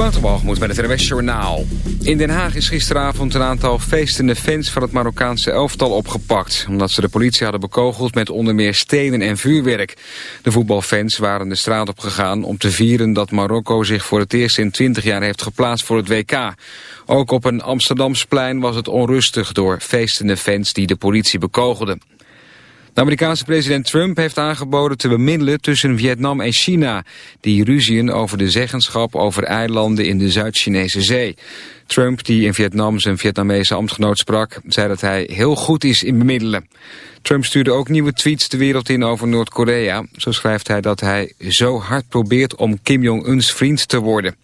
Waterbalgemoed met het RWS Journaal. In Den Haag is gisteravond een aantal feestende fans van het Marokkaanse elftal opgepakt... omdat ze de politie hadden bekogeld met onder meer stenen en vuurwerk. De voetbalfans waren de straat op gegaan om te vieren dat Marokko zich voor het eerst in 20 jaar heeft geplaatst voor het WK. Ook op een Amsterdamsplein was het onrustig door feestende fans die de politie bekogelden. De Amerikaanse president Trump heeft aangeboden te bemiddelen tussen Vietnam en China, die ruzien over de zeggenschap over eilanden in de Zuid-Chinese zee. Trump, die in Vietnam zijn Vietnamese ambtgenoot sprak, zei dat hij heel goed is in bemiddelen. Trump stuurde ook nieuwe tweets de wereld in over Noord-Korea. Zo schrijft hij dat hij zo hard probeert om Kim Jong-uns vriend te worden.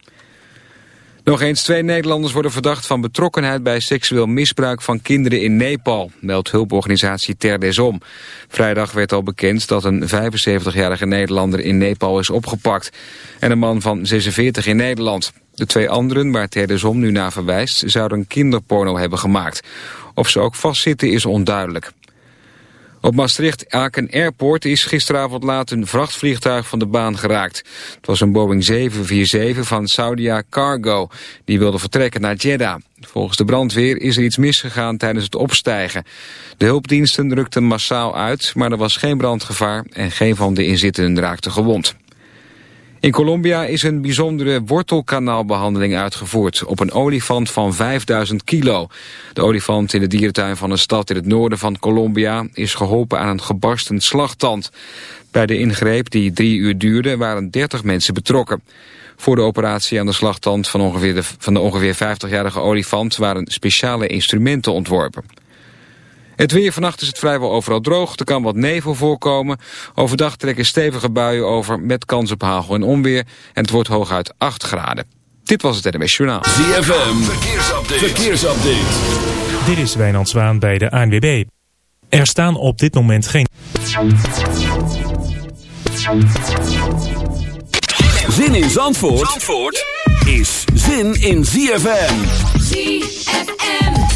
Nog eens twee Nederlanders worden verdacht van betrokkenheid bij seksueel misbruik van kinderen in Nepal, meldt hulporganisatie Ter Desom. Vrijdag werd al bekend dat een 75-jarige Nederlander in Nepal is opgepakt en een man van 46 in Nederland. De twee anderen, waar Ter Desom nu naar verwijst, zouden kinderporno hebben gemaakt. Of ze ook vastzitten is onduidelijk. Op Maastricht-Aken Airport is gisteravond laat een vrachtvliegtuig van de baan geraakt. Het was een Boeing 747 van Saudia Cargo. Die wilde vertrekken naar Jeddah. Volgens de brandweer is er iets misgegaan tijdens het opstijgen. De hulpdiensten rukten massaal uit, maar er was geen brandgevaar... en geen van de inzittenden raakte gewond. In Colombia is een bijzondere wortelkanaalbehandeling uitgevoerd op een olifant van 5000 kilo. De olifant in de dierentuin van een stad in het noorden van Colombia is geholpen aan een gebarsten slagtand. Bij de ingreep die drie uur duurde waren 30 mensen betrokken. Voor de operatie aan de slagtand van, ongeveer de, van de ongeveer 50-jarige olifant waren speciale instrumenten ontworpen. Het weer vannacht is het vrijwel overal droog. Er kan wat nevel voorkomen. Overdag trekken stevige buien over met kans op hagel en onweer. En het wordt hooguit 8 graden. Dit was het NMS Journaal. ZFM, verkeersupdate. verkeersupdate. Dit is Wijnand Zwaan bij de ANWB. Er staan op dit moment geen... Zin in Zandvoort, Zandvoort is zin in ZFM. ZFM.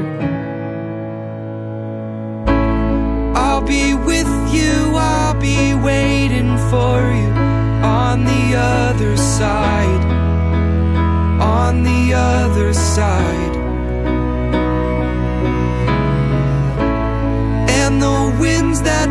On the other side. On the other side. And the winds that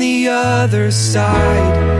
The other side.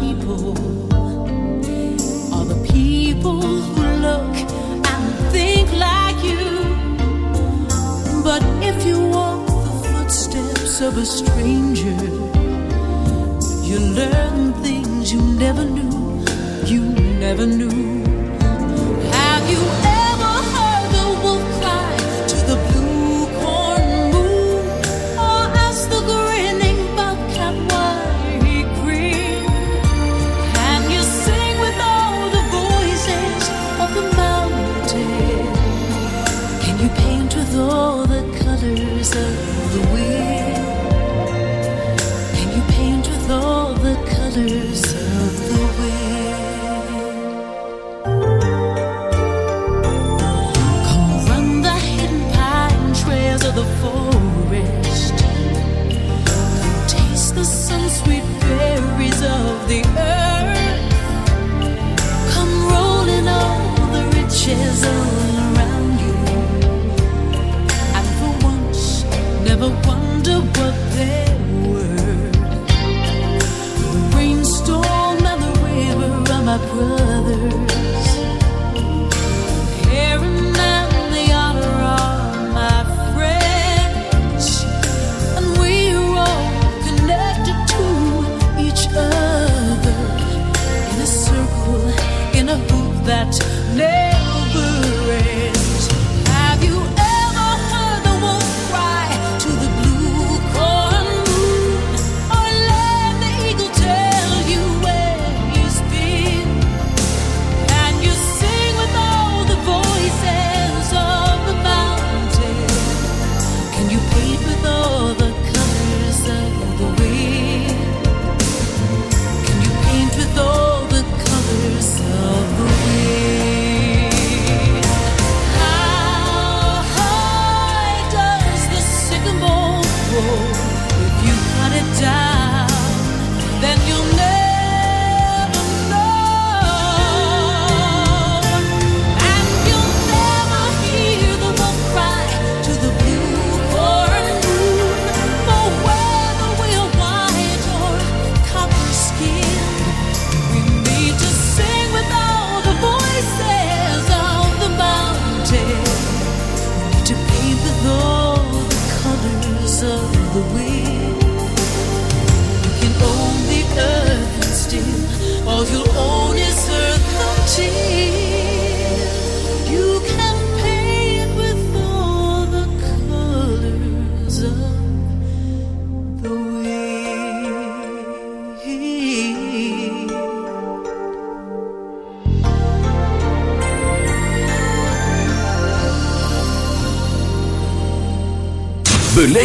like you. But if you walk the footsteps of a stranger, you learn things you never knew, you never knew. Have you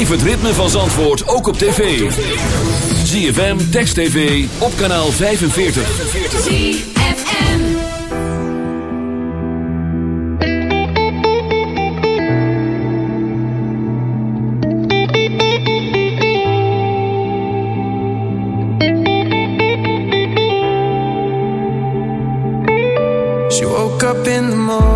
Beleef het ritme van Zandvoort ook op tv. ZFM, Text TV, op kanaal 45. ZFM. She woke up in the morning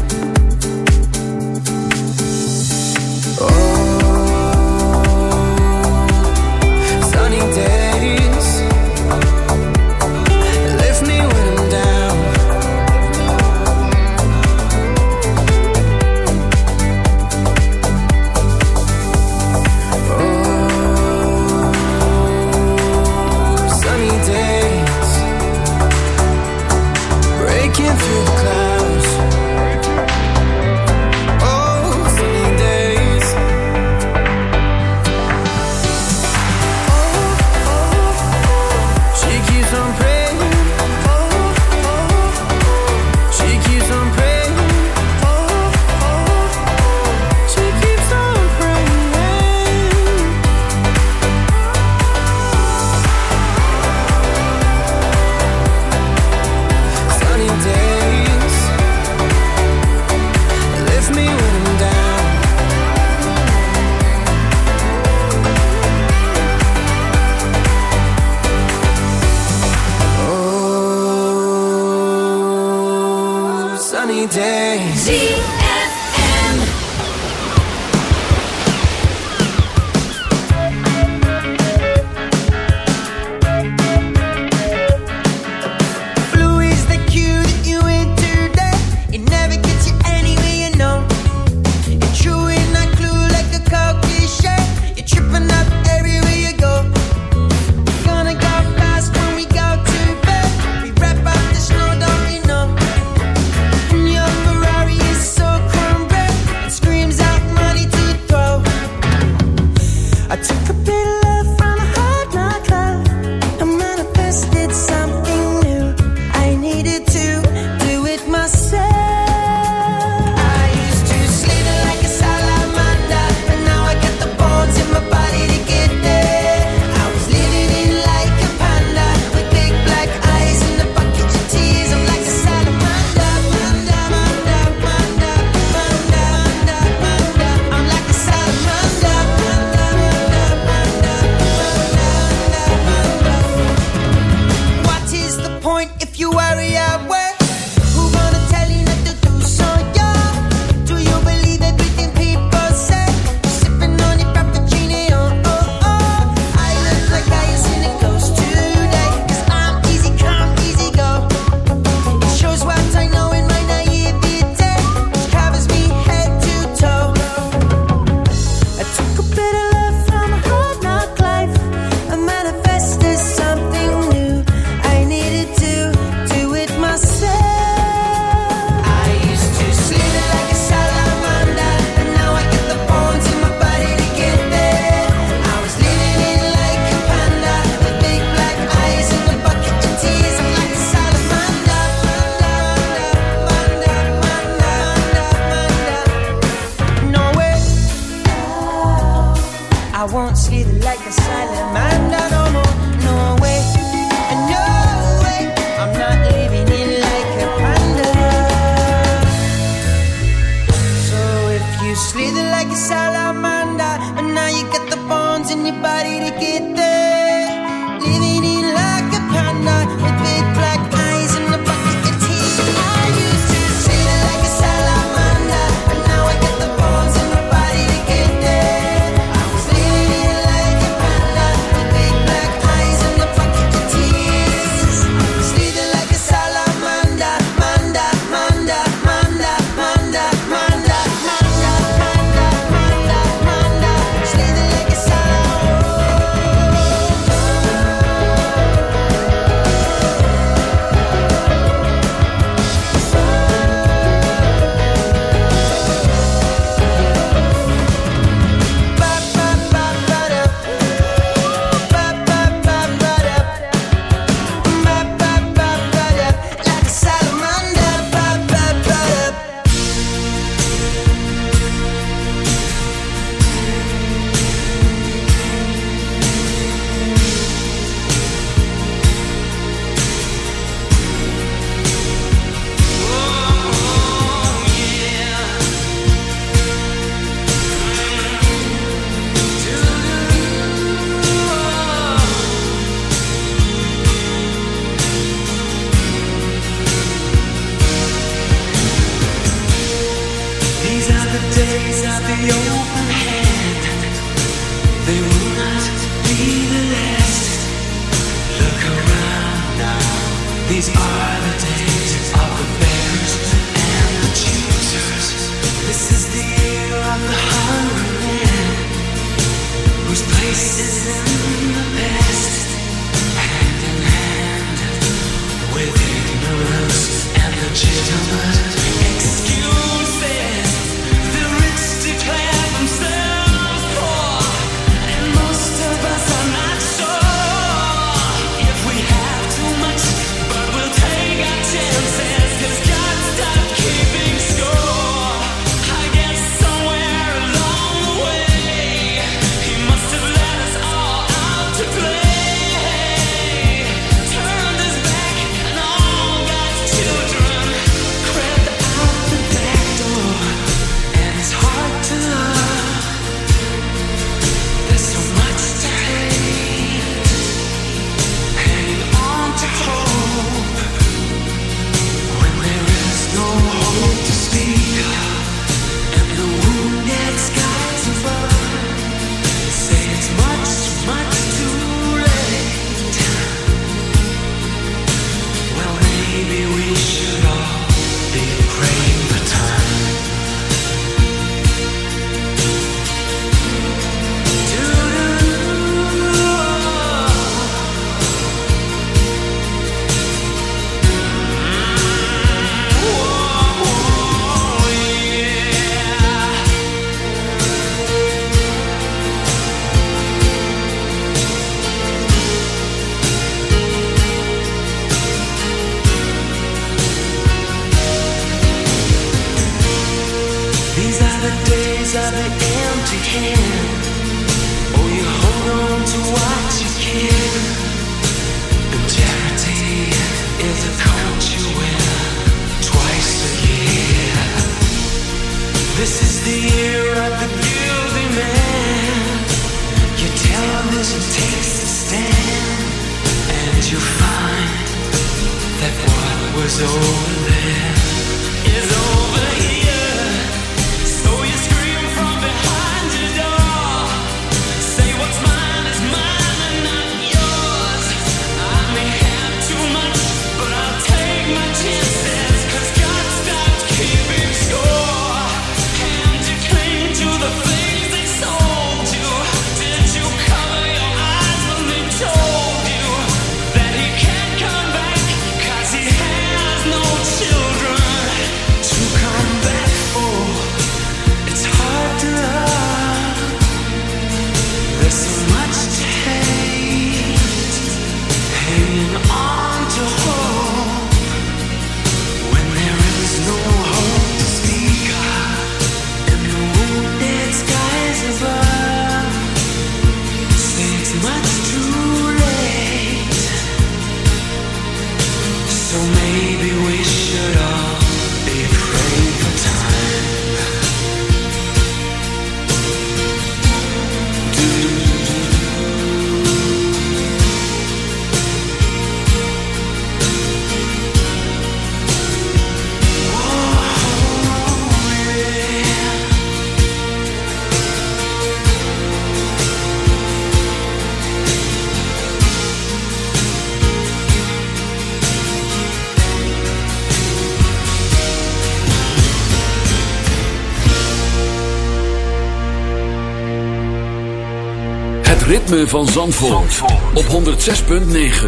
Ritme van Zandvoort, op 106.9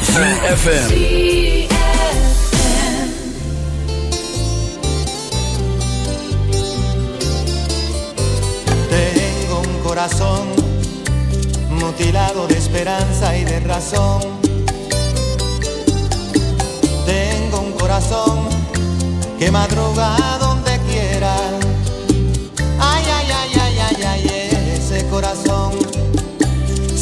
CFFM Tengo un corazón mutilado de esperanza y de razón. Tengo un corazón que madruga donde quiera. Ay, ay, ay, ay, ay, ay, ese corazón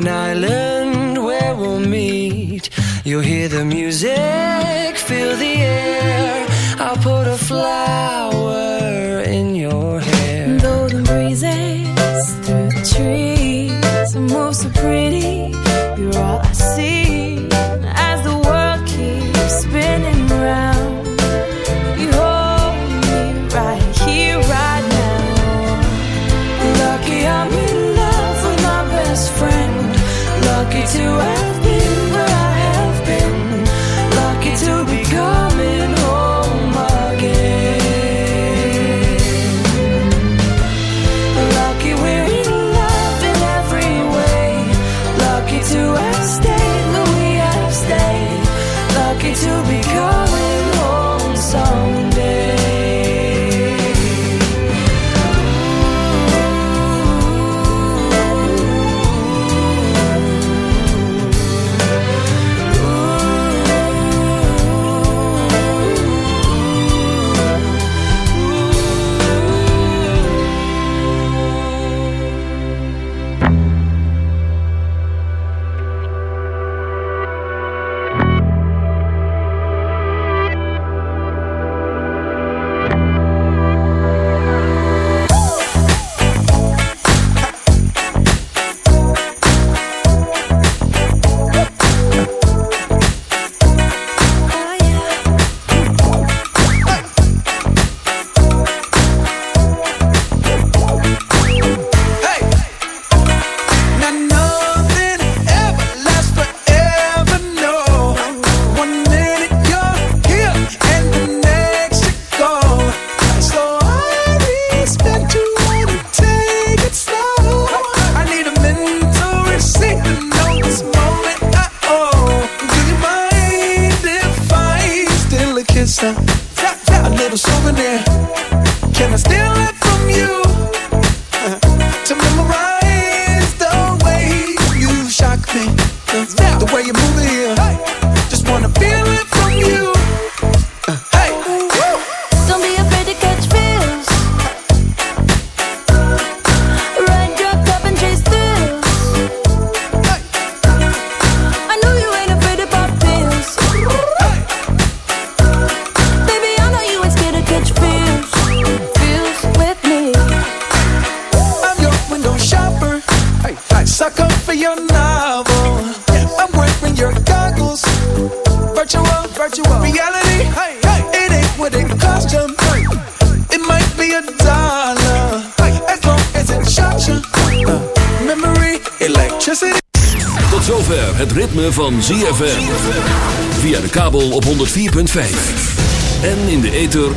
an island where we'll meet. You'll hear the music, feel the air. I'll put a flower